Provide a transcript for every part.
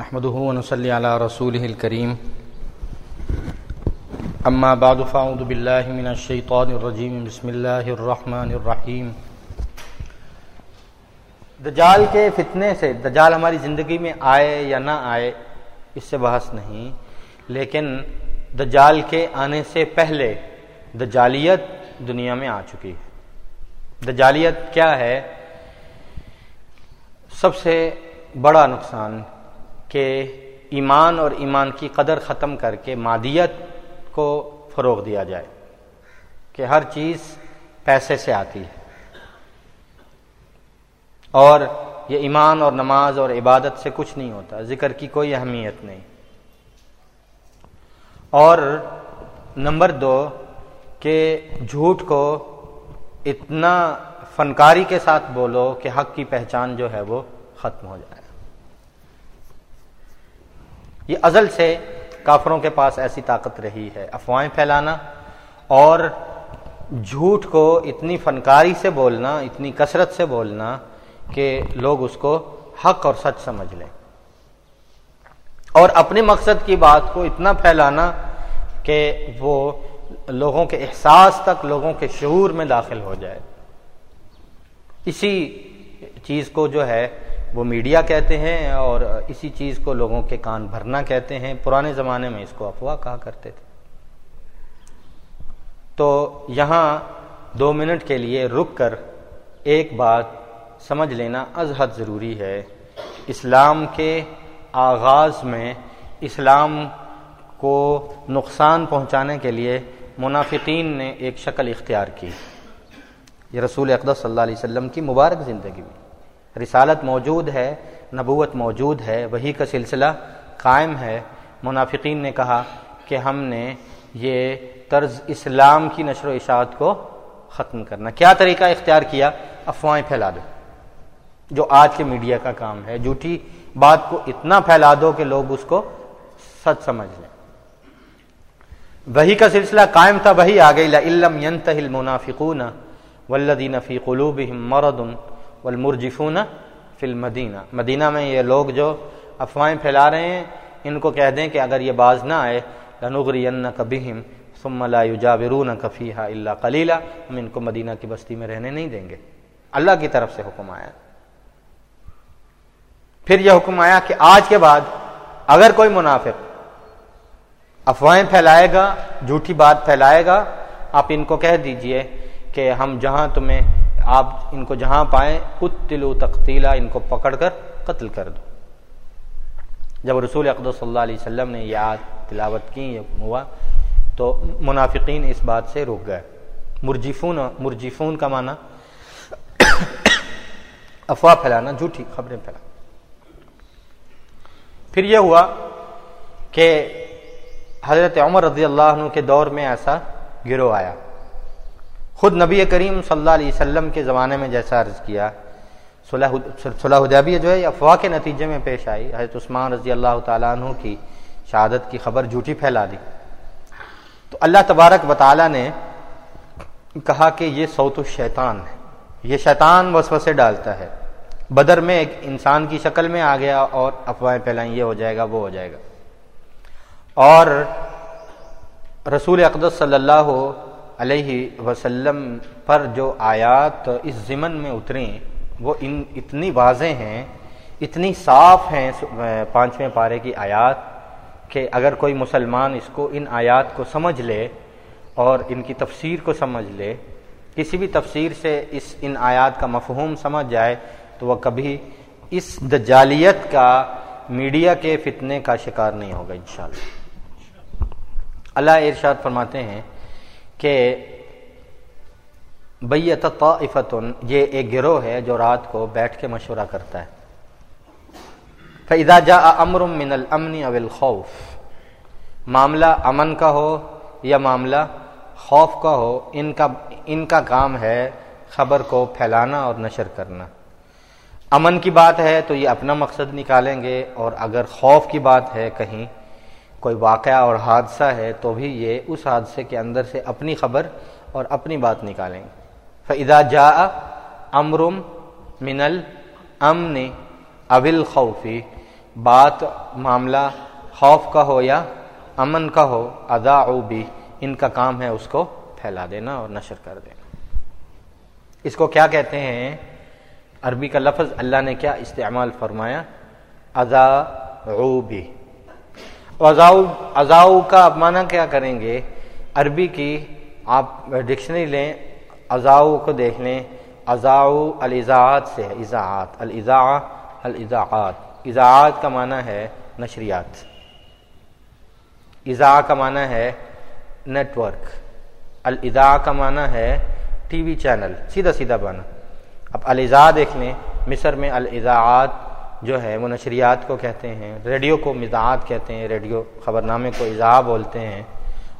نحمده ونصلي على رسوله الكريم. اما بعد فاعوذ بالله من الشيطان الرجيم. بسم الله الرحمن الرحيم. دجال کے فتنے سے، دجال ہماری زندگی میں آئے یا نہ آئے، اس سے بحث نہیں. لیکن دجال کے آنے سے پہلے دجالیت دنیا میں آ چکی ہے. دجالیت کیا ہے؟ سب سے بڑا نقصان کہ ایمان اور ایمان کی قدر ختم کر کے مادیت کو فروغ دیا جائے، کہ ہر چیز پیسے سے آتی ہے۔ اور یہ ایمان اور نماز اور عبادت سے کچھ نہیں ہوتا، ذکر کی کوئی اہمیت نہیں۔ اور نمبر دو، کہ جھوٹ کو اتنا فنکاری کے ساتھ بولو کہ حق کی پہچان جو ہے وہ ختم ہو جائے۔ یہ ازل سے کافروں کے پاس ایسی طاقت رہی ہے۔ افواہیں پھیلانا اور جھوٹ کو اتنی فنکاری سے بولنا، اتنی کثرت سے بولنا کہ لوگ اس کو حق اور سچ سمجھ لیں۔ اور اپنے مقصد کی بات کو اتنا پھیلانا کہ وہ لوگوں کے احساس تک، لوگوں کے شعور میں داخل ہو جائے۔ اسی چیز کو جو ہے وہ میڈیا کہتے ہیں اور اسی چیز کو لوگوں کے کان بھرنا کہتے ہیں۔ پرانے زمانے میں اس کو افواہ کہا کرتے تھے۔ تو یہاں دو منٹ کے لیے رک کر ایک بات سمجھ لینا از حد ضروری ہے۔ اسلام کے آغاز میں اسلام کو نقصان پہنچانے کے لیے منافقین نے ایک شکل اختیار کی۔ یہ رسول اقدس صلی اللہ علیہ وسلم کی مبارک زندگی میں۔ رسالت موجود ہے، نبوت موجود ہے، وہی کا سلسلہ قائم ہے۔ منافقین نے کہا کہ ہم نے یہ طرز اسلام کی نشر و اشاعت کو ختم کرنا۔ کیا طریقہ اختیار کیا؟ افواہیں پھیلا دو۔ جو آج کے میڈیا کا کام ہے، جھوٹی بات کو اتنا پھیلا دو کہ لوگ اس کو سچ سمجھ لیں۔ وہی کا سلسلہ قائم تھا، وہی آ گئی علم ینتہل منافقون والذین فی قلوبہم مرض والمرجفون فی المدینہ۔ مدینہ میں یہ لوگ جو افواہیں پھیلا رہے ہیں، ان کو کہہ دیں کہ اگر یہ باز نہ آئے، لنغرینک بہم، ثم لا یجاورونک فیہا الا قلیلا۔ ہم ان کو مدینہ کی بستی میں رہنے نہیں دیں گے۔ اللہ کی طرف سے حکم آیا۔ پھر یہ حکم آیا کہ آج کے بعد اگر کوئی منافق افواہیں پھیلائے گا جھوٹی بات پھیلائے گا، آپ ان کو کہہ دیجیے کہ ہم جہاں تمہیں آپ ان کو جہاں پائیں قتلو تقتیلا ان کو پکڑ کر قتل کر دو۔ جب رسول اقدس صلی اللہ علیہ وسلم نے یہ آج تلاوت کی ہوا، تو منافقین اس بات سے رک گئے۔ مرجفون مرجفون کا معنی افواہ پھیلانا، جھوٹی خبریں پھیلانا۔ پھر یہ ہوا کہ حضرت عمر رضی اللہ عنہ کے دور میں ایسا گروہ آیا۔ خود نبی کریم صلی اللہ علیہ وسلم کے زمانے میں جیسا عرض کیا صلح حدیبیہ جو ہے افواہ کے نتیجے میں پیش آئی۔ حضرت عثمان رضی اللہ تعالیٰ عنہ کی شہادت کی خبر جھوٹی پھیلا دی۔ تو اللہ تبارک و تعالیٰ نے کہا کہ یہ سوت الشیطان ہے۔ یہ شیطان وسوسے ڈالتا ہے۔ بدر میں ایک انسان کی شکل میں آ گیا اور افواہیں پھیلائیں، یہ ہو جائے گا، وہ ہو جائے گا۔ اور رسول اقدس صلی اللہ علیہ وسلم پر جو آیات اس ضمن میں اتریں، وہ ان اتنی واضح ہیں، اتنی صاف ہیں پانچویں پارے کی آیات کہ اگر کوئی مسلمان اس کو ان آیات کو سمجھ لے اور ان کی تفسیر کو سمجھ لے، کسی بھی تفسیر سے اس ان آیات کا مفہوم سمجھ جائے تو وہ کبھی اس دجالیت کا، میڈیا کے فتنے کا شکار نہیں ہوگا انشاءاللہ۔ اللہ ارشاد فرماتے ہیں کہ بیت طائفتن، یہ ایک گروہ ہے جو رات کو بیٹھ کے مشورہ کرتا ہے۔ فَإِذَا جَاءَ أَمْرٌ مِّنَ الْأَمْنِ أَوِ الْخَوْفِ، معاملہ امن کا ہو یا معاملہ خوف کا ہو، ان کا ان کا کام ہے خبر کو پھیلانا اور نشر کرنا۔ امن کی بات ہے تو یہ اپنا مقصد نکالیں گے اور اگر خوف کی بات ہے کہیں کوئی واقعہ اور حادثہ ہے تو بھی یہ اس حادثے کے اندر سے اپنی خبر اور اپنی بات نکالیں۔ گے فضا جا امرم من الامن اول خوفی بات، معاملہ خوف کا ہو یا امن کا ہو ادا بھی ان کا کام ہے اس کو پھیلا دینا اور نشر کر دینا۔ اس کو کیا کہتے ہیں؟ عربی کا لفظ اللہ نے کیا استعمال فرمایا؟ ازا بھی ازاؤ کا معنی کیا کریں گے؟ عربی کی آپ ڈکشنری لیں ازاؤ کو دیکھ لیں ازاؤ الزاعت سے ہے اضاعت الزا الزاعت اضاعت کا معنی ہے نشریات۔ ازا کا معنی ہے نیٹ ورک الزا کا معنی ہے ٹی وی چینل، سیدھا سیدھا بنا اب الزا دیکھ لیں، مصر میں الزاعت جو ہے وہ نشریات کو کہتے ہیں، ریڈیو کو مزاعت کہتے ہیں، ریڈیو خبر نامے کو اضاء بولتے ہیں۔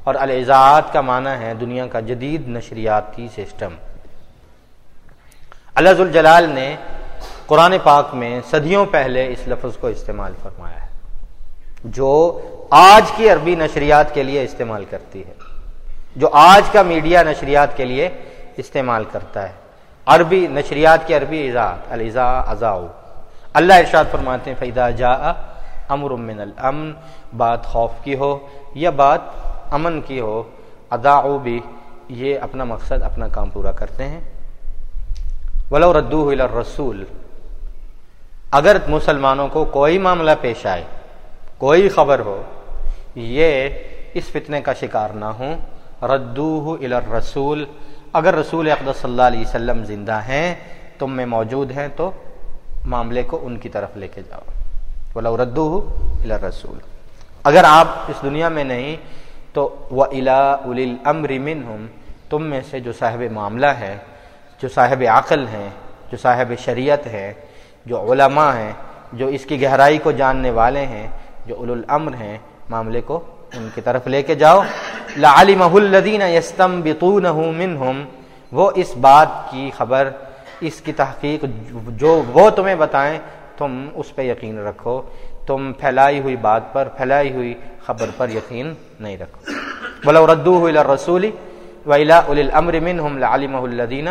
اور الزاعت کا معنی ہے دنیا کا جدید نشریاتی سسٹم۔ اللہ الجلال نے قرآن پاک میں صدیوں پہلے اس لفظ کو استعمال فرمایا ہے، جو آج کی عربی نشریات کے لیے استعمال کرتی ہے۔ جو آج کا میڈیا نشریات کے لیے استعمال کرتا ہے۔ عربی نشریات کی عربی ایزاد الزا ازاؤ اللہ ارشاد فرماتے ہیں فیدا جا امر من الامن بات خوف کی ہو یا بات امن کی ہو ادا بھی یہ اپنا مقصد، اپنا کام پورا کرتے ہیں۔ ولو ردو رسول اگر مسلمانوں کو کوئی معاملہ پیش آئے، کوئی خبر ہو، یہ اس فتنے کا شکار نہ ہوں۔ ردو رسول اگر رسول اقدس صلی اللہ علیہ وسلم زندہ ہیں، تم میں موجود ہیں، تو معاملے کو ان کی طرف لے کے جاؤ۔ بولا ردو رسول اگر آپ اس دنیا میں نہیں، تو وہ الا امر من تم میں سے جو صاحب معاملہ ہے، جو صاحب عقل ہیں جو صاحب شریعت ہے، جو علماء ہیں، جو اس کی گہرائی کو جاننے والے ہیں، جو اول الامر ہیں، معاملے کو ان کی طرف لے کے جاؤ۔ لعلمہ الذین یستنبطونہ منہم وہ اس بات کی خبر اس کی تحقیق جو وہ تمہیں بتائیں، تم اس پہ یقین رکھو۔ تم پھیلائی ہوئی بات پر، پھیلائی ہوئی خبر پر یقین نہیں رکھو۔ بولو ردو الى الرسول وَإِلَىٰ أُولِي الْأَمْرِ مِنْهُمْ لَعَلِمَهُ الَّذِينَ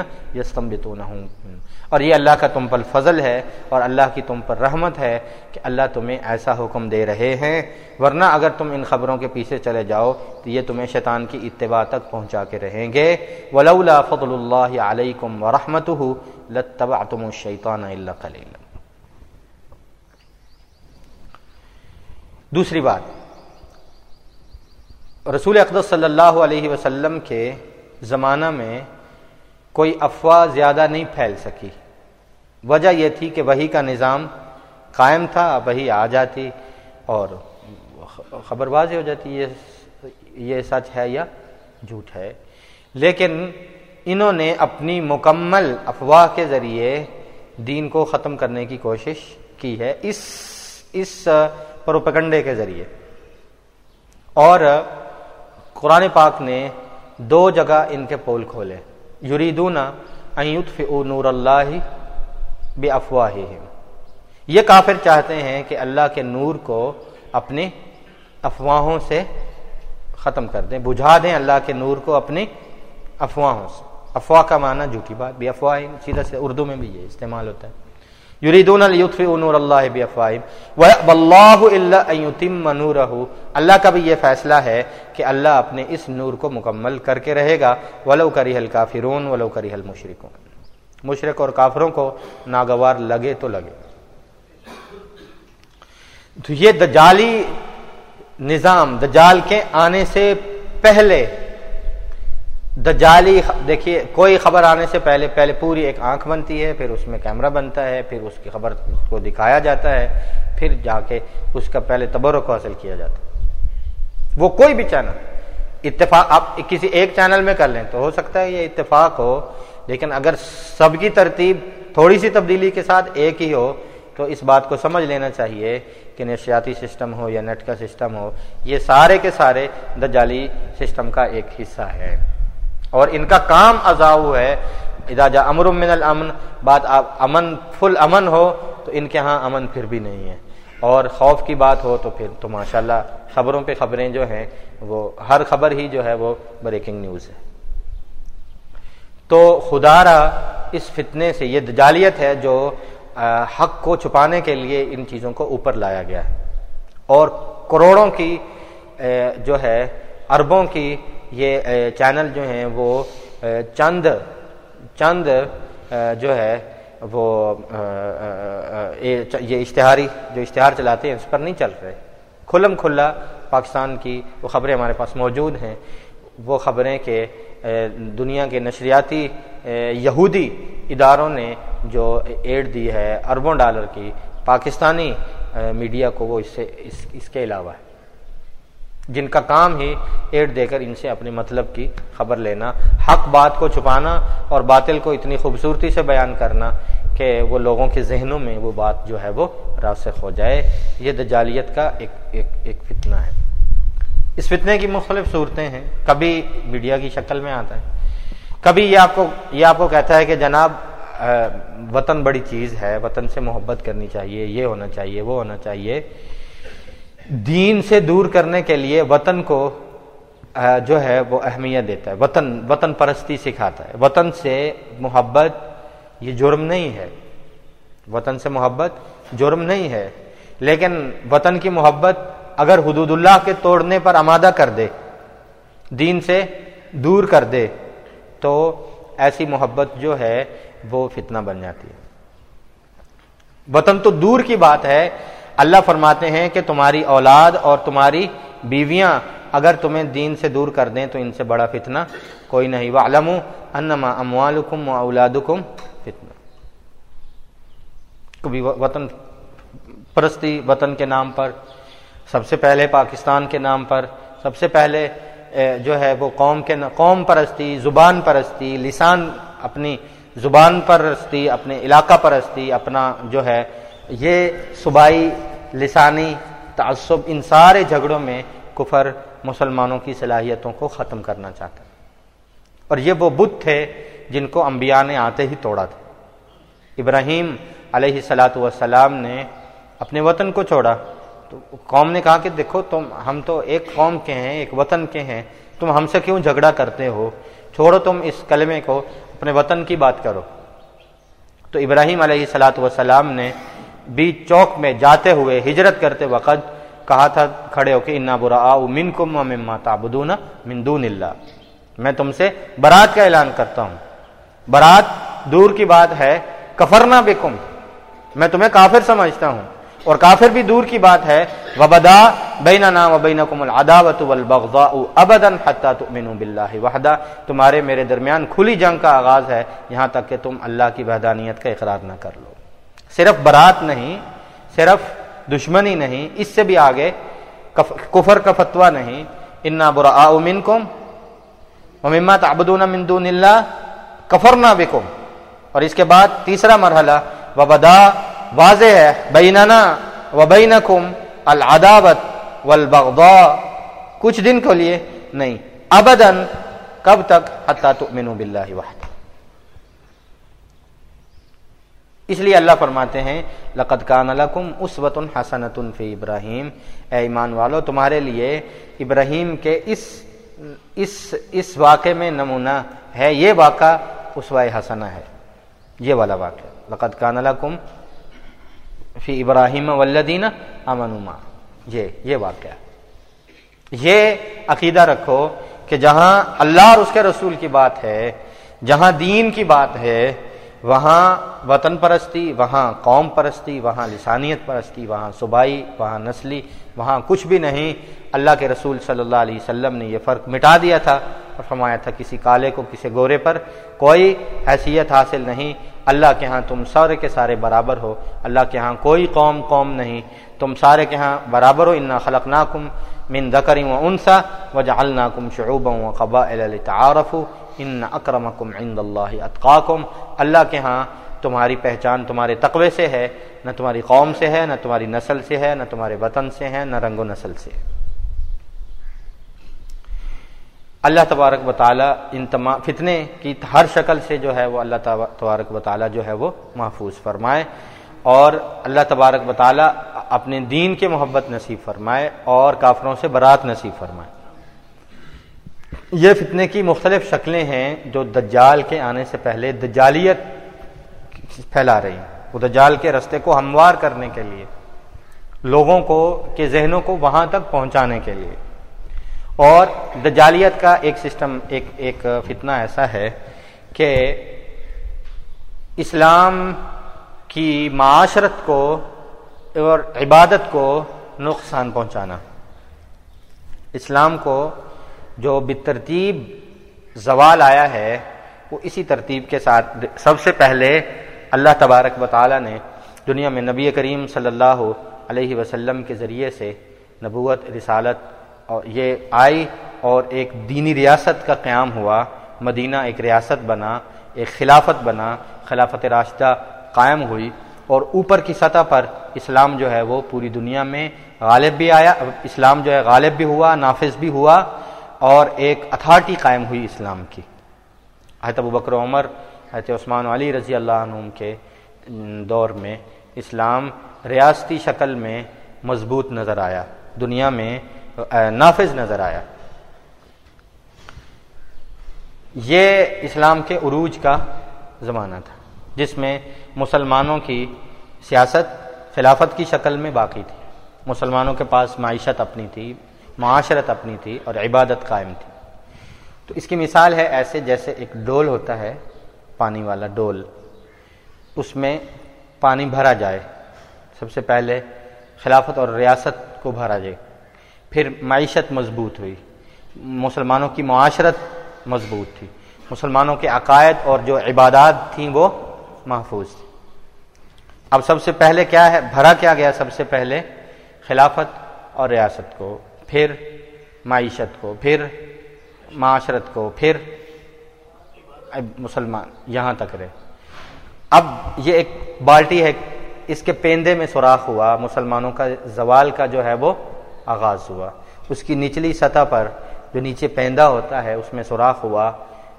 اور یہ اللہ کا تم پر فضل ہے اور اللہ کی تم پر رحمت ہے کہ اللہ تمہیں ایسا حکم دے رہے ہیں۔ ورنہ اگر تم ان خبروں کے پیچھے چلے جاؤ تو یہ تمہیں شیطان کی اتباع تک پہنچا کے رہیں گے۔ ولولا فضل اللہ علیکم ورحمتہ لتبعتم الشیطان الا قلیلا. دوسری بات. رسول اقدس صلی اللہ علیہ وسلم کے زمانہ میں کوئی افواہ زیادہ نہیں پھیل سکی. وجہ یہ تھی کہ وہی کا نظام قائم تھا وہی آ جاتی اور خبر بازی ہو جاتی، یہ یہ سچ ہے یا جھوٹ ہے. لیکن انہوں نے اپنی مکمل افواہ کے ذریعے دین کو ختم کرنے کی کوشش کی ہے، اس اس پروپگنڈے کے ذریعے۔ اور قرآن پاک نے دو جگہ ان کے پول کھولے۔ یریدون نور اللہ بے افواہ یہ کافر چاہتے ہیں کہ اللہ کے نور کو اپنی افواہوں سے ختم کر دیں، بجھا دیں اللہ کے نور کو اپنی افواہوں سے۔ افواہ کا معنی جھوٹی بات، بے افواہ سیدھا سے اردو میں بھی یہ استعمال ہوتا ہے۔ یریدون نور اللہ بافواہم واللہ الا ان یتم نورہ اللہ کا بھی یہ فیصلہ ہے کہ اللہ اپنے اس نور کو مکمل کر کے رہے گا۔ ولو کرہ الکافرون، ولو کرہ المشرکون۔ مشرک اور کافروں کو ناگوار لگے تو لگے۔ تو یہ دجالی نظام، دجال کے آنے سے پہلے دجالی دیکھیے، کوئی خبر آنے سے پہلے پہلے پوری ایک آنکھ بنتی ہے، پھر اس میں کیمرہ بنتا ہے، پھر اس کی خبر کو دکھایا جاتا ہے، پھر جا کے اس کا پہلے تبرک حاصل کیا جاتا ہے۔ وہ کوئی بھی چینل، اتفاق، آپ کسی ایک چینل میں کر لیں تو ہو سکتا ہے یہ اتفاق ہو، لیکن اگر سب کی ترتیب تھوڑی سی تبدیلی کے ساتھ ایک ہی ہو، تو اس بات کو سمجھ لینا چاہیے کہ نشیاتی سسٹم ہو یا نیٹ کا سسٹم ہو، یہ سارے کے سارے دجالی سسٹم کا ایک حصہ ہے۔ اور ان کا کام ازاؤ ہے۔ جا امر من الامن، بات آپ امن، فل امن ہو، تو ان کے ہاں امن پھر بھی نہیں ہے۔ اور خوف کی بات ہو تو پھر تو ماشاءاللہ خبروں پہ خبریں جو ہیں، وہ ہر خبر ہی جو ہے وہ بریکنگ نیوز ہے۔ تو خدا را اس فتنے سے، یہ دجالیت ہے جو حق کو چھپانے کے لیے ان چیزوں کو اوپر لایا گیا ہے۔ اور کروڑوں کی جو ہے، اربوں کی یہ چینل جو ہیں وہ چند چند جو ہے وہ یہ اشتہاری، جو اشتہار چلاتے ہیں اس پر نہیں چل رہے۔ کھلم کھلا پاکستان کی وہ خبریں ہمارے پاس موجود ہیں۔ وہ خبریں کہ دنیا کے نشریاتی یہودی اداروں نے جو ایڈ دی ہے اربوں ڈالر کی، پاکستانی میڈیا کو وہ اس سے، اس اس کے علاوہ ہے۔ جن کا کام ہی ایڈ دے کر ان سے اپنے مطلب کی خبر لینا، حق بات کو چھپانا اور باطل کو اتنی خوبصورتی سے بیان کرنا کہ وہ لوگوں کے ذہنوں میں وہ بات جو ہے وہ راسخ ہو جائے۔ یہ دجالیت کا ایک ایک ایک فتنہ ہے۔ اس فتنے کی مختلف صورتیں ہیں۔ کبھی میڈیا کی شکل میں آتا ہے۔ کبھی یہ آپ کو، یہ آپ کو کہتا ہے کہ جناب وطن بڑی چیز ہے، وطن سے محبت کرنی چاہیے، یہ ہونا چاہیے، وہ ہونا چاہیے۔ دین سے دور کرنے کے لیے وطن کو جو ہے وہ اہمیت دیتا ہے۔ وطن وطن پرستی سکھاتا ہے۔ وطن سے محبت، یہ جرم نہیں ہے۔ وطن سے محبت جرم نہیں ہے۔ لیکن وطن کی محبت اگر حدود اللہ کے توڑنے پر آمادہ کر دے، دین سے دور کر دے، تو ایسی محبت جو ہے وہ فتنہ بن جاتی ہے۔ وطن تو دور کی بات ہے اللہ فرماتے ہیں کہ تمہاری اولاد اور تمہاری بیویاں اگر تمہیں دین سے دور کر دیں تو ان سے بڑا فتنہ کوئی نہیں۔ وہ علم انما اموالکم و اولادکم فتنہ کبھی وطن پرستی وطن کے نام پر، سب سے پہلے پاکستان کے نام پر، سب سے پہلے جو ہے وہ قوم کے قوم پرستی، زبان پرستی، لسان اپنی زبان پرستی، اپنے علاقہ پرستی، اپنا جو ہے یہ صوبائی لسانی تعصب ان سارے جھگڑوں میں کفر مسلمانوں کی صلاحیتوں کو ختم کرنا چاہتا اور یہ وہ بت تھے جن کو انبیاء نے آتے ہی توڑا تھا۔ ابراہیم علیہ سلاۃ والسلام نے اپنے وطن کو چھوڑا۔ تو قوم نے کہا کہ دیکھو تم، ہم تو ایک قوم کے ہیں، ایک وطن کے ہیں، تم ہم سے کیوں جھگڑا کرتے ہو؟ چھوڑو تم اس کلمے کو، اپنے وطن کی بات کرو۔ تو ابراہیم علیہ سلاۃ وسلام نے بیچ چوک میں جاتے ہوئے ہجرت کرتے وقت کہا تھا کھڑے ہو کے، انا برا من کم مما تابدون مندون اللہ میں تم سے برات کا اعلان کرتا ہوں۔ برات دور کی بات ہے، کفرنا بکم میں تمہیں کافر سمجھتا ہوں۔ اور کافر بھی دور کی بات ہے، وبدا بیننا وبینکم العداوت والبغضاء ابدا حتى تؤمنوا بالله وحده۔ تمہارے میرے درمیان کھلی جنگ کا آغاز ہے، یہاں تک کہ تم اللہ کی وحدانیت کا اقرار نہ کر لو۔ صرف برات نہیں، صرف دشمنی نہیں، اس سے بھی آگے کفر کا فتویٰ نہیں۔ انا براء منکم ومما تعبدون من دون اللہ کفرنا بکم اور اس کے بعد تیسرا مرحلہ، وبدا، واضح ہے بیننا و بینکم العداوت والبغضاء۔ کچھ دن کے لیے نہیں ابدن کب تک؟ حتی تؤمنوا باللہ وحد اس لیے اللہ فرماتے ہیں، لقد کان لکم اسوۃ حسنۃ فی ابراہیم اے ایمان والو، تمہارے لیے ابراہیم کے اس اس اس واقعے میں نمونہ ہے، یہ واقعہ اسوہ حسنہ ہے۔ یہ والا واقعہ۔ لقد کان لکم فی ابراہیم ولدین امنما یہ یہ واقعہ۔ یہ عقیدہ رکھو کہ جہاں اللہ اور اس کے رسول کی بات ہے، جہاں دین کی بات ہے وہاں وطن پرستی، وہاں قوم پرستی، وہاں لسانیت پرستی، وہاں صوبائی، وہاں نسلی، وہاں کچھ بھی نہیں، اللہ کے رسول صلی اللہ علیہ وسلم نے یہ فرق مٹا دیا تھا اور فرمایا تھا، کسی کالے کو کسی گورے پر کوئی حیثیت حاصل نہیں، اللہ کے ہاں تم سارے کے سارے برابر ہو، اللہ کے ہاں کوئی قوم قوم نہیں، تم سارے کے ہاں برابر ہو، انا خلق ناکم من دکری و انسا و جعلناکم شعوبا و قبائل لتعارفو ان اکرمکم عند اللہ اتقاکم اللہ کے ہاں تمہاری پہچان تمہارے تقوی سے ہے، نہ تمہاری قوم سے ہے، نہ تمہاری نسل سے ہے، نہ تمہارے وطن سے ہے، نہ رنگ و نسل سے۔ اللہ تبارک و تعالیٰ ان تمام فتنے کی ہر شکل سے جو ہے وہ اللہ تبارک و تعالیٰ جو ہے وہ محفوظ فرمائے اور اللہ تبارک و تعالیٰ اپنے دین کے محبت نصیب فرمائے اور کافروں سے برات نصیب فرمائے۔ یہ فتنے کی مختلف شکلیں ہیں جو دجال کے آنے سے پہلے دجالیت پھیلا رہی ہیں۔ وہ دجال کے رستے کو ہموار کرنے کے لیے، لوگوں کو، کے ذہنوں کو وہاں تک پہنچانے کے لیے۔ اور دجالیت کا ایک سسٹم، ایک ایک فتنہ ایسا ہے کہ اسلام کی معاشرت کو اور عبادت کو نقصان پہنچانا۔ اسلام کو جو بترتیب زوال آیا ہے، وہ اسی ترتیب کے ساتھ سب سے پہلے اللہ تبارک و تعالیٰ نے دنیا میں نبی کریم صلی اللہ علیہ وسلم کے ذریعے سے نبوت، رسالت اور یہ آئی اور ایک دینی ریاست کا قیام ہوا، مدینہ ایک ریاست بنا، ایک خلافت بنا، خلافت راشدہ قائم ہوئی اور اوپر کی سطح پر اسلام جو ہے وہ پوری دنیا میں غالب بھی آیا، اسلام جو ہے غالب بھی ہوا، نافذ بھی ہوا۔ اور ایک اتھارٹی قائم ہوئی اسلام کی۔ حضرت ابو بکر عمر، حضرت عثمان علی رضی اللہ عنہ کے دور میں اسلام ریاستی شکل میں مضبوط نظر آیا، دنیا میں نافذ نظر آیا۔ یہ اسلام کے عروج کا زمانہ تھا، جس میں مسلمانوں کی سیاست، خلافت کی شکل میں باقی تھی۔ مسلمانوں کے پاس معیشت اپنی تھی معاشرت اپنی تھی اور عبادت قائم تھی۔ تو اس کی مثال ہے ایسے جیسے ایک ڈول ہوتا ہے، پانی والا ڈول۔ اس میں پانی بھرا جائے۔ سب سے پہلے خلافت اور ریاست کو بھرا جائے۔ پھر معیشت مضبوط ہوئی۔ مسلمانوں کی معاشرت مضبوط تھی۔ مسلمانوں کے عقائد اور جو عبادات تھیں وہ محفوظ تھی اب سب سے پہلے کیا ہے؟ بھرا کیا گیا سب سے پہلے خلافت اور ریاست کو۔ پھر معیشت کو، پھر معاشرت کو، پھر مسلمان یہاں تک رہے۔ اب یہ ایک بالٹی ہے، اس کے پیندے میں سوراخ ہوا، مسلمانوں کا زوال کا جو ہے وہ آغاز ہوا۔ اس کی نچلی سطح پر جو نیچے پیندا ہوتا ہے، اس میں سوراخ ہوا۔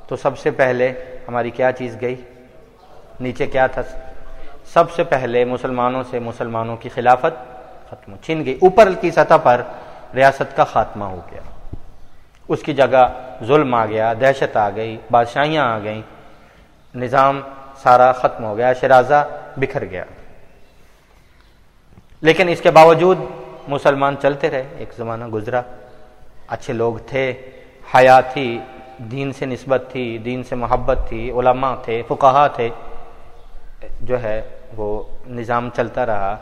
تو سب سے پہلے ہماری کیا چیز گئی؟ نیچے کیا تھا؟ سب سے پہلے مسلمانوں سے مسلمانوں کی خلافت ختم چھن گئی۔ اوپر کی سطح پر ریاست کا خاتمہ ہو گیا۔ اس کی جگہ ظلم آ گیا، دہشت آ گئی، بادشاہیاں آ گئیں، نظام سارا ختم ہو گیا، شرازہ بکھر گیا۔ لیکن اس کے باوجود مسلمان چلتے رہے۔ ایک زمانہ گزرا، اچھے لوگ تھے، حیا تھی، دین سے نسبت تھی، دین سے محبت تھی، علماء تھے، فقہا تھے۔ جو ہے وہ نظام چلتا رہا۔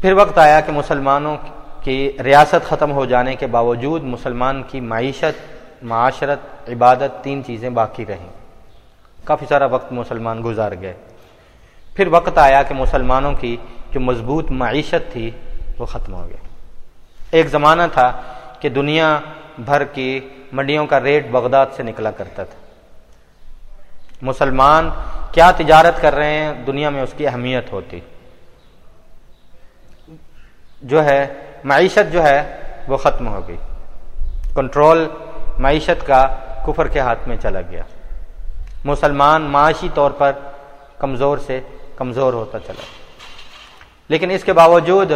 پھر وقت آیا کہ مسلمانوں کی ریاست ختم ہو جانے کے باوجود مسلمان کی معیشت، معاشرت، عبادت تین چیزیں باقی رہیں۔ کافی سارا وقت مسلمان گزار گئے۔ پھر وقت آیا کہ مسلمانوں کی جو مضبوط معیشت تھی وہ ختم ہو گئی۔ ایک زمانہ تھا کہ دنیا بھر کی منڈیوں کا ریٹ بغداد سے نکلا کرتا تھا۔ مسلمان کیا تجارت کر رہے ہیں؟ دنیا میں اس کی اہمیت ہوتی۔ جو ہے، معیشت جو ہے، وہ ختم ہو گئی۔ کنٹرول معیشت کا کفر کے ہاتھ میں چلا گیا۔ مسلمان معاشی طور پر کمزور سے کمزور ہوتا چلا۔ لیکن اس کے باوجود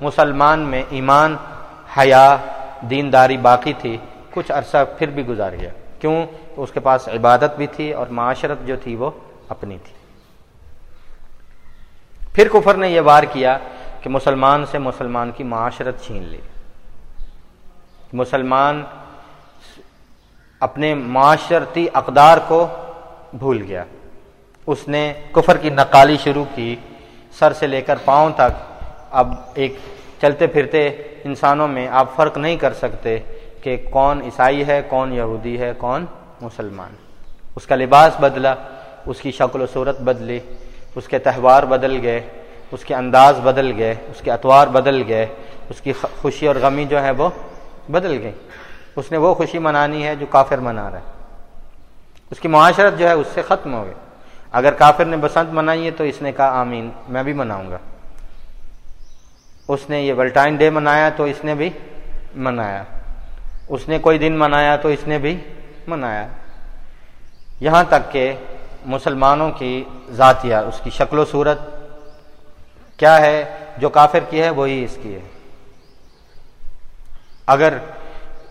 مسلمان میں ایمان، حیا، دینداری باقی تھی، کچھ عرصہ پھر بھی گزار گیا۔ کیوں؟ تو اس کے پاس عبادت بھی تھی اور معاشرت جو تھی وہ اپنی تھی۔ پھر کفر نے یہ وار کیا کہ مسلمان سے مسلمان کی معاشرت چھین لی مسلمان اپنے معاشرتی اقدار کو بھول گیا۔ اس نے کفر کی نقالی شروع کی، سر سے لے کر پاؤں تک۔ اب ایک چلتے پھرتے انسانوں میں آپ فرق نہیں کر سکتے کہ کون عیسائی ہے، کون یہودی ہے، کون مسلمان۔ اس کا لباس بدلا، اس کی شکل و صورت بدلی، اس کے تہوار بدل گئے۔ اس کے انداز بدل گئے، اس کے اتوار بدل گئے، اس کی خوشی اور غمی جو ہے وہ بدل گئی۔ اس نے وہ خوشی منانی ہے جو کافر منا رہا ہے۔ اس کی معاشرت جو ہے اس سے ختم ہو گئی۔ اگر کافر نے بسنت منائی ہے تو اس نے کہا آمین، میں بھی مناؤں گا۔ اس نے یہ ولٹائن ڈے منایا تو اس نے بھی منایا۔ اس نے کوئی دن منایا تو اس نے بھی منایا۔ یہاں تک کہ مسلمانوں کی ذاتیہ، اس کی شکل و صورت کیا ہے، جو کافر کی ہے، وہی اس کی ہے۔ اگر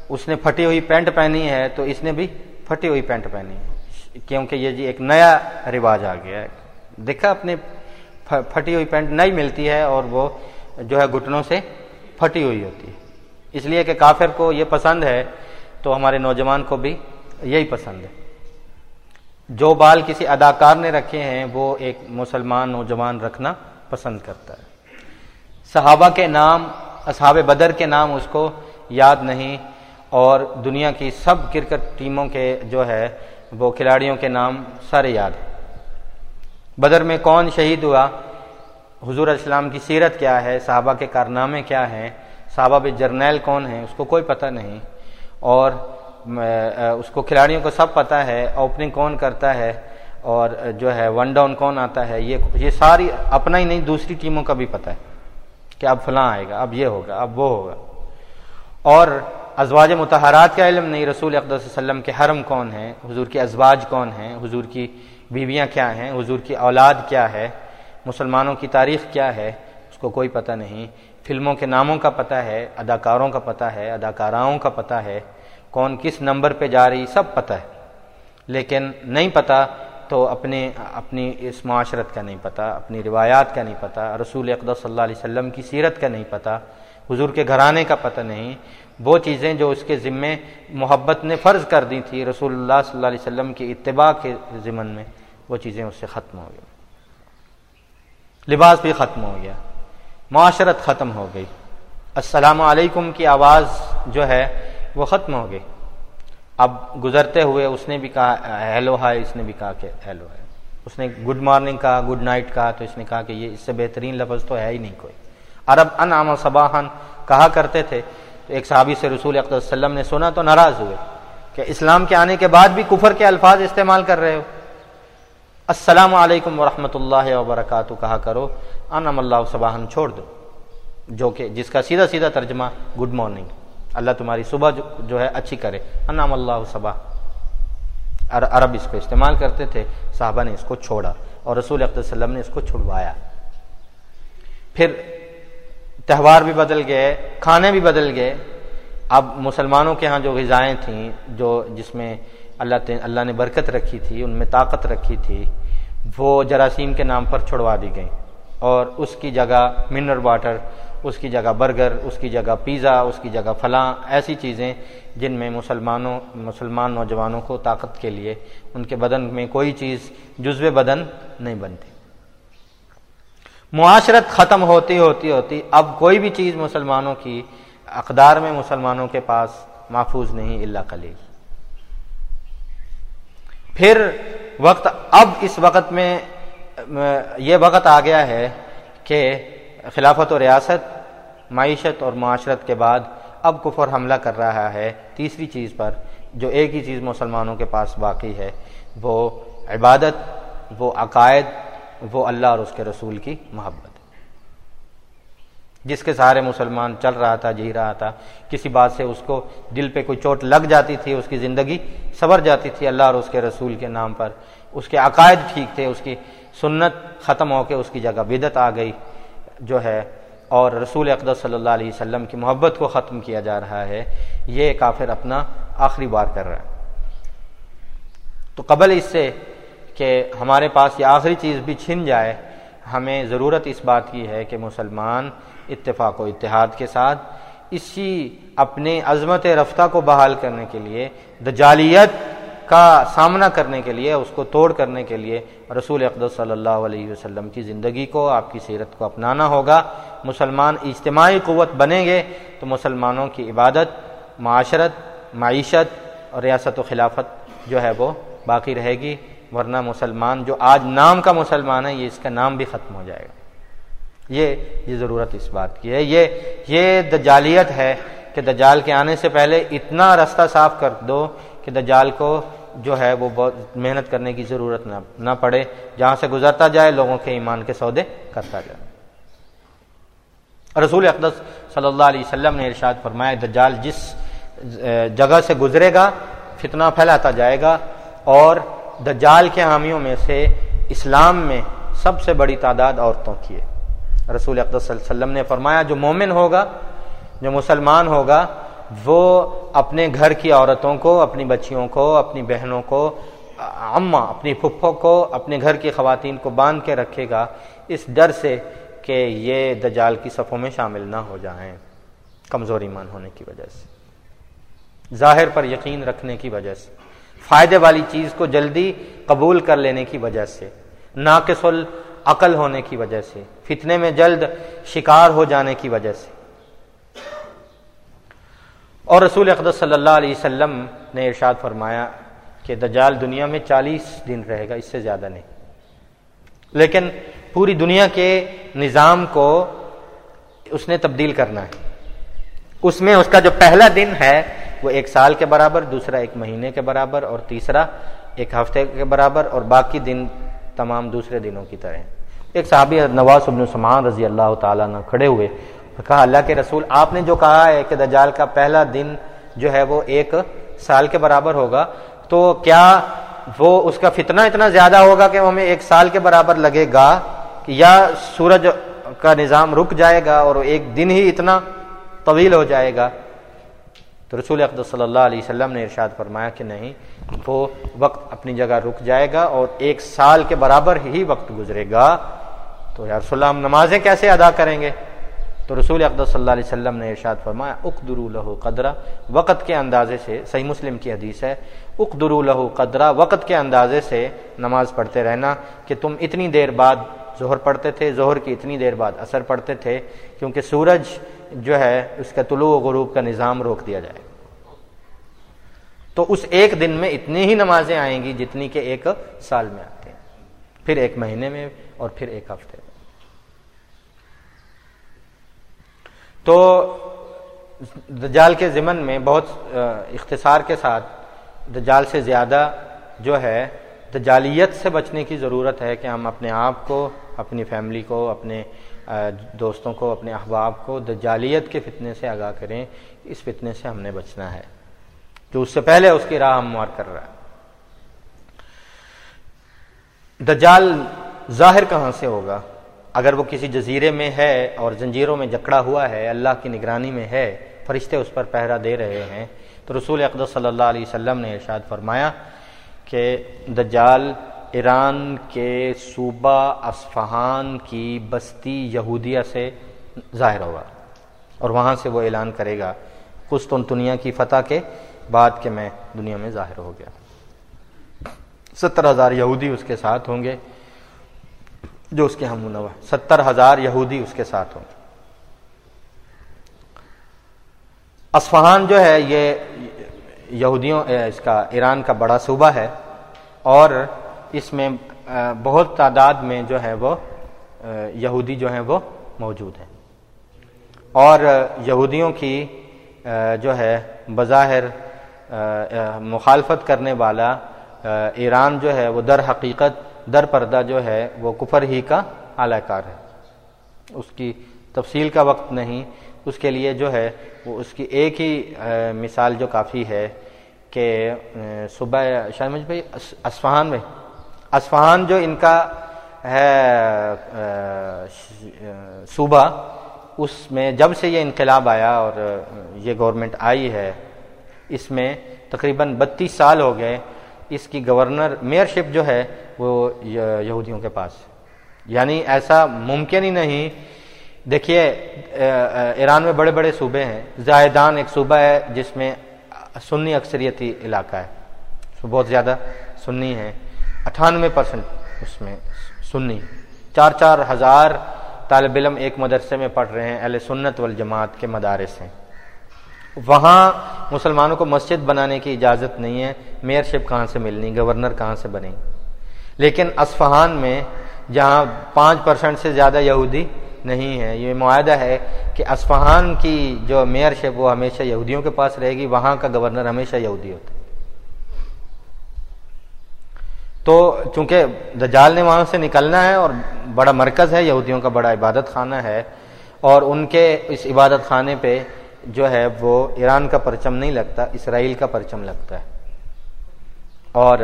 اس نے پھٹی ہوئی پینٹ پہنی ہے، تو اس نے بھی پھٹی ہوئی پینٹ پہنی ہے۔ کیونکہ یہ جی ایک نیا رواج آ گیا ہے۔ دیکھا، اپنے پھٹی ہوئی پینٹ نہیں ملتی ہے اور وہ جو ہے گھٹنوں سے پھٹی ہوئی ہوتی ہے۔ اس لیے کہ کافر کو یہ پسند ہے، تو ہمارے نوجوان کو بھی یہی پسند ہے۔ جو بال کسی اداکار نے رکھے ہیں، وہ ایک مسلمان نوجوان رکھنا پسند کرتا ہے۔ صحابہ کے نام، اصحاب بدر کے نام اس کو یاد نہیں، اور دنیا کی سب کرکٹ ٹیموں کے جو ہے، وہ کھلاڑیوں کے نام سارے یاد ہیں۔ بدر میں کون شہید ہوا؟ حضور اسلام کی سیرت کیا ہے؟ صحابہ کے کارنامے کیا ہیں؟ صحابہ بے جرنیل کون ہیں؟ اس کو کوئی پتہ نہیں۔ اور اس کو کھلاڑیوں کو سب پتہ ہے اوپننگ کون کرتا ہے؟ اور جو ہے ون ڈاؤن کون آتا ہے؟ یہ یہ ساری اپنا ہی نہیں، دوسری ٹیموں کا بھی پتہ ہے کہ اب فلاں آئے گا، اب یہ ہوگا، اب وہ ہوگا۔ اور ازواج متحرات کا علم نہیں؟ رسول اقدس وسلم کے حرم کون ہیں؟ حضور کے ازواج کون ہیں؟ حضور کی بیویاں کیا ہیں؟ حضور کی اولاد کیا ہے؟ مسلمانوں کی تاریخ کیا ہے؟ اس کو کوئی پتہ نہیں۔ فلموں کے ناموں کا پتہ ہے، اداکاروں کا پتہ ہے، اداکاراؤں کا پتہ ہے، کون کس نمبر پہ جا رہی، سب پتہ ہے۔ لیکن نہیں پتہ تو اپنے اپنی اس معاشرت کا نہیں پتہ اپنی روایات کا نہیں پتہ رسول اقدس صلی اللہ علیہ وسلم کی سیرت کا نہیں پتہ حضور کے گھرانے کا پتہ نہیں۔ وہ چیزیں جو اس کے ذمے محبت نے فرض کر دی تھی رسول اللہ صلی اللہ علیہ وسلم کی اتباع کے ذمن میں، وہ چیزیں اس سے ختم ہو گئی۔ لباس بھی ختم ہو گیا۔ معاشرت ختم ہو گئی۔ السلام علیکم کی آواز جو ہے، وہ ختم ہو گئی۔ اب گزرتے ہوئے اس نے بھی کہا ہیلو ہائی اس نے بھی کہا کہ ہیلو ہے اس نے گڈ مارننگ کہا، گڈ نائٹ کہا، تو اس نے کہا کہ یہ اس سے بہترین لفظ تو ہے ہی نہیں کوئی۔ عرب انعام صباحن کہا کرتے تھے۔ تو ایک صحابی سے رسول وسلم نے سنا تو ناراض ہوئے کہ اسلام کے آنے کے بعد بھی کفر کے الفاظ استعمال کر رہے ہو۔ السلام علیکم ورحمۃ اللہ وبرکاتہ، کہا کرو انم اللہ صباحن چھوڑ دو۔ جو کہ جس کا سیدھا سیدھا ترجمہ گڈ مارننگ۔ اللہ تمہاری صبح جو ہے اچھی کرے۔ انام اللہ صبح عرب اس کو استعمال کرتے تھے، صحابہ نے اس کو چھوڑا اور رسول وسلم نے اس کو چھڑوایا۔ پھر تہوار بھی بدل گئے، کھانے بھی بدل گئے۔ اب مسلمانوں کے ہاں جو غذائیں تھیں، جو جس میں اللہ اللہ نے برکت رکھی تھی، ان میں طاقت رکھی تھی، وہ جراثیم کے نام پر چھڑوا دی گئیں۔ اور اس کی جگہ منر واٹر اس کی جگہ برگر، اس کی جگہ پیزا، اس کی جگہ فلاں، ایسی چیزیں جن میں مسلمانوں، مسلمان نوجوانوں کو طاقت کے لیے ان کے بدن میں کوئی چیز، جزو بدن نہیں بنتی۔ معاشرت ختم ہوتی ہوتی ہوتی، اب کوئی بھی چیز مسلمانوں کی اقدار میں مسلمانوں کے پاس محفوظ نہیں اللہ کلیل پھر وقت، اب اس وقت میں، یہ وقت آ گیا ہے کہ خلافت و ریاست، معیشت اور معاشرت کے بعد اب کفر حملہ کر رہا ہے۔ تیسری چیز پر جو ایک ہی چیز مسلمانوں کے پاس باقی ہے، وہ عبادت، وہ عقائد، وہ اللہ اور اس کے رسول کی محبت۔ جس کے سہارے مسلمان چل رہا تھا جی رہا تھا، کسی بات سے اس کو دل پہ کوئی چوٹ لگ جاتی تھی، اس کی زندگی سبر جاتی تھی اللہ اور اس کے رسول کے نام پر۔ اس کے عقائد ٹھیک تھے، اس کی سنت ختم ہو کے اس کی جگہ بدت آ گئی۔ جو ہے اور رسول اقدس صلی اللہ علیہ وسلم کی محبت کو ختم کیا جا رہا ہے، یہ کافر اپنا آخری بار کر رہا ہے۔ تو قبل اس سے کہ ہمارے پاس یہ آخری چیز بھی چھن جائے، ہمیں ضرورت اس بات کی ہے کہ مسلمان اتفاق و اتحاد کے ساتھ اسی اپنے عظمت رفتہ کو بحال کرنے کے لیے دجالیت کا سامنا کرنے کے لیے، اس کو توڑ کرنے کے لیے رسول اقدس صلی اللہ علیہ وسلم کی زندگی کو، آپ کی سیرت کو اپنانا ہوگا۔ مسلمان اجتماعی قوت بنیں گے تو مسلمانوں کی عبادت، معاشرت، معیشت اور ریاست و خلافت جو ہے وہ باقی رہے گی۔ ورنہ مسلمان جو آج نام کا مسلمان ہے، یہ اس کا نام بھی ختم ہو جائے گا۔ یہ یہ ضرورت اس بات کی ہے۔ یہ یہ دجالیت ہے کہ دجال کے آنے سے پہلے اتنا رستہ صاف کر دو کہ دجال کو جو ہے وہ بہت محنت کرنے کی ضرورت نہ نہ پڑے۔ جہاں سے گزرتا جائے، لوگوں کے ایمان کے سودے کرتا جائے۔ رسول اقدس صلی اللہ علیہ وسلم نے ارشاد فرمایا، دجال جس جگہ سے گزرے گا، فتنہ پھیلاتا جائے گا اور دجال کے حامیوں میں سے اسلام میں سب سے بڑی تعداد عورتوں کی ہے۔ رسول اقدس صلی اللہ علیہ وسلم نے فرمایا، جو مومن ہوگا، جو مسلمان ہوگا وہ اپنے گھر کی عورتوں کو، اپنی بچیوں کو، اپنی بہنوں کو اماں اپنی پھپھوں کو، اپنے گھر کی خواتین کو باندھ کے رکھے گا، اس ڈر سے کہ یہ دجال کی صفوں میں شامل نہ ہو جائیں کمزور ایمان ہونے کی وجہ سے۔ ظاہر پر یقین رکھنے کی وجہ سے، فائدے والی چیز کو جلدی قبول کر لینے کی وجہ سے، ناقص العقل ہونے کی وجہ سے، فتنے میں جلد شکار ہو جانے کی وجہ سے۔ اور رسول اقدس صلی اللہ علیہ وسلم نے ارشاد فرمایا کہ دجال دنیا میں چالیس دن رہے گا، اس سے زیادہ نہیں۔ لیکن پوری دنیا کے نظام کو اس نے تبدیل کرنا ہے۔ اس میں اس کا جو پہلا دن ہے، وہ ایک سال کے برابر، دوسرا ایک مہینے کے برابر، اور تیسرا ایک ہفتے کے برابر، اور باقی دن تمام دوسرے دنوں کی طرح۔ ایک صحابی نواز ابن سمان رضی اللہ تعالیٰ نے کھڑے ہوئے کہا، اللہ کے رسول، آپ نے جو کہا ہے کہ دجال کا پہلا دن جو ہے وہ ایک سال کے برابر ہوگا، تو کیا وہ اس کا فتنہ اتنا زیادہ ہوگا کہ ہمیں ایک سال کے برابر لگے گا؟ کہ یا سورج کا نظام رک جائے گا اور ایک دن ہی اتنا طویل ہو جائے گا؟ تو رسول اقدس صلی اللہ علیہ وسلم نے ارشاد فرمایا کہ نہیں، وہ وقت اپنی جگہ رک جائے گا اور ایک سال کے برابر ہی وقت گزرے گا۔ تو یا رسول اللہ، ہم نمازیں کیسے ادا کریں گے؟ تو رسول اقدس صلی اللہ علیہ وسلم نے ارشاد فرمایا اقدر لہو قدرہ وقت کے اندازے سے، صحیح مسلم کی حدیث ہے اقدر لہو قدرہ وقت کے اندازے سے نماز پڑھتے رہنا، کہ تم اتنی دیر بعد ظہر پڑھتے تھے، ظہر کی اتنی دیر بعد اثر پڑھتے تھے، کیونکہ سورج جو ہے، اس کا طلوع و غروب کا نظام روک دیا جائے۔ تو اس ایک دن میں اتنی ہی نمازیں آئیں گی جتنی کہ ایک سال میں آتے ہیں۔ پھر ایک مہینے میں اور پھر ایک ہفتے میں۔ تو دجال کے ضمن میں بہت اختصار کے ساتھ دجال سے زیادہ جو ہے، دجالیت سے بچنے کی ضرورت ہے کہ ہم اپنے آپ کو، اپنی فیملی کو، اپنے دوستوں کو، اپنے احباب کو دجالیت کے فتنے سے آگاہ کریں۔ اس فتنے سے ہم نے بچنا ہے۔ جو اس سے پہلے اس کی راہ ہموار کر رہا ہے۔ دجال ظاہر کہاں سے ہوگا؟ اگر وہ کسی جزیرے میں ہے اور زنجیروں میں جکڑا ہوا ہے، اللہ کی نگرانی میں ہے، فرشتے اس پر پہرا دے رہے ہیں۔ تو رسول اقدس صلی اللہ علیہ وسلم نے ارشاد فرمایا کہ دجال ایران کے صوبہ اصفہان کی بستی یہودیہ سے ظاہر ہوگا اور وہاں سے وہ اعلان کرے گا قسطن دنیا کی فتح کے بعد کہ میں دنیا میں ظاہر ہو گیا۔ ستر ہزار یہودی اس کے ساتھ ہوں گے۔ جو اس کے ہم منوع ستر ہزار یہودی اس کے ساتھ ہوں۔ اصفہان جو ہے، یہ یہودیوں اس کا، ایران کا بڑا صوبہ ہے۔ اور اس میں بہت تعداد میں جو ہے وہ یہودی جو ہیں وہ موجود ہیں۔ اور یہودیوں کی جو ہے، بظاہر مخالفت کرنے والا ایران جو ہے وہ در حقیقت در پردہ جو ہے وہ کفر ہی کا اعلی کار ہے۔ اس کی تفصیل کا وقت نہیں، اس کے لیے جو ہے وہ اس کی ایک ہی مثال جو کافی ہے کہ صبح شاہمج بھائی اسفہان میں اسفہان جو ان کا ہے صوبہ، اس میں جب سے یہ انقلاب آیا اور یہ گورنمنٹ آئی ہے، اس میں تقریباً بتیس سال ہو گئے۔ اس کی گورنر میئرشپ جو ہے وہ یہودیوں کے پاس یعنی ایسا ممکن ہی نہیں۔ دیکھیے ایران میں بڑے بڑے صوبے ہیں۔ زائدان ایک صوبہ ہے جس میں سنی اکثریتی علاقہ ہے۔ بہت زیادہ سنی ہے اٹھانوے پرسنٹ اس میں سنی چار چار ہزار طالب علم ایک مدرسے میں پڑھ رہے ہیں۔ اہل سنت والجماعت کے مدارس ہیں۔ وہاں مسلمانوں کو مسجد بنانے کی اجازت نہیں ہے میئرشپ کہاں سے ملنی گورنر کہاں سے بنے لیکن اسفہان میں جہاں پانچ پرسنٹ سے زیادہ یہودی نہیں ہے یہ معاہدہ ہے کہ اسفہان کی جو میئرشپ وہ ہمیشہ یہودیوں کے پاس رہے گی، وہاں کا گورنر ہمیشہ یہودی ہوتا ہے۔ تو چونکہ دجال نے وہاں سے نکلنا ہے اور بڑا مرکز ہے، یہودیوں کا بڑا عبادت خانہ ہے، اور ان کے اس عبادت خانے پہ جو ہے وہ ایران کا پرچم نہیں لگتا، اسرائیل کا پرچم لگتا ہے۔ اور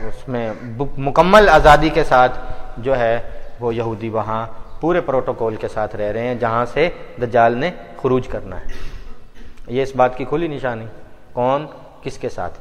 اس میں مکمل آزادی کے ساتھ جو ہے وہ یہودی وہاں پورے پروٹوکول کے ساتھ رہ رہے ہیں، جہاں سے دجال نے خروج کرنا ہے۔ یہ اس بات کی کھلی نشانی، کون کس کے ساتھ؟